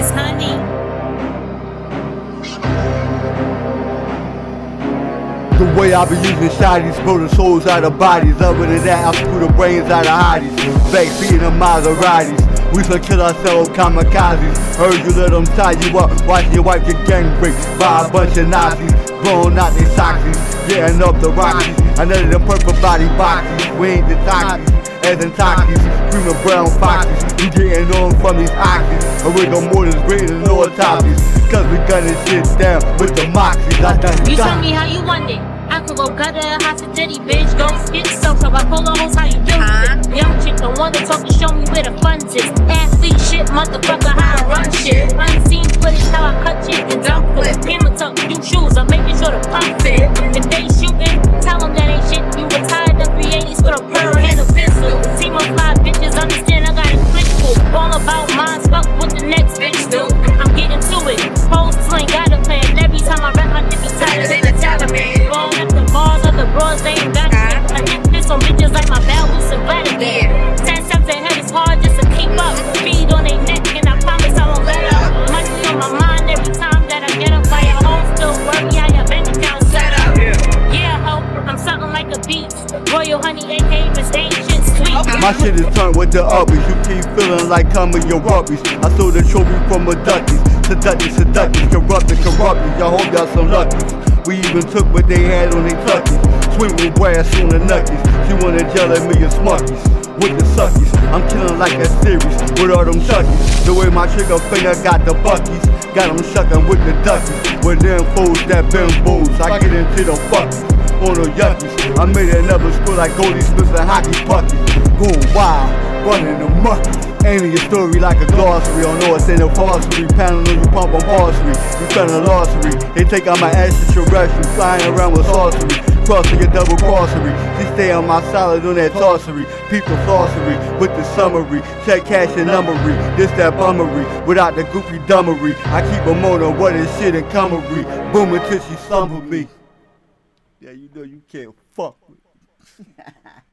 It's honey. The way I be using shotties, the souls out of bodies. Other than that, I screw the brains out of hotties. Backseating the Maseratis. We should kill ourselves kamikazes. Heard you let them tie you up, watching your wife get gang raped by a bunch of Nazis. Blowing out their socks, getting up the Rockies. I know them purple body boxes. We ain't the Takis, as in Takis. Screaming brown foxes. We getting on from these oxys. A rigor mortis greater than autopsies. Cause we gunning shit down with the moxies. I done You got tell me how you want it. I could go gutter, hot to titty, bitch. Go get so so I pull the hoes how you do it. Young chick don't wanna talk motherfucker, My shit is turned with the uppies. You keep feeling like I'm coming your rubbies. I stole the trophy from a duckies. Seductive, seductive, corrupted, corrupted. Y'all hope y'all some luckies. We even took what they had on their tuckies. Swing with brass on the nuckies. She wanna yell at me and smuckies. With the suckies, I'm killing like a series with all them chuckies. The way my trigger finger got the buckies, got them shucking with the duckies. With them fools that bulls, I get into the fuckies on the yuckies. I made another school like Goldie Smith and hockey puckies. Going wild, running the muckies. Ain't your story like a glossary on North End of Falsery. On you pump on parsley. You spend a glossary. They take out my extraterrestrial, flying around with sorcery. Crossing your double crossery. She stay on my solid on that sorcery. People sorcery with the summary. Check cash and numbery. This that bummery. Without the goofy dumbery. I keep a motor, what is shit and cummery. Booming till she slumber me. Yeah, you know you can't fuck with.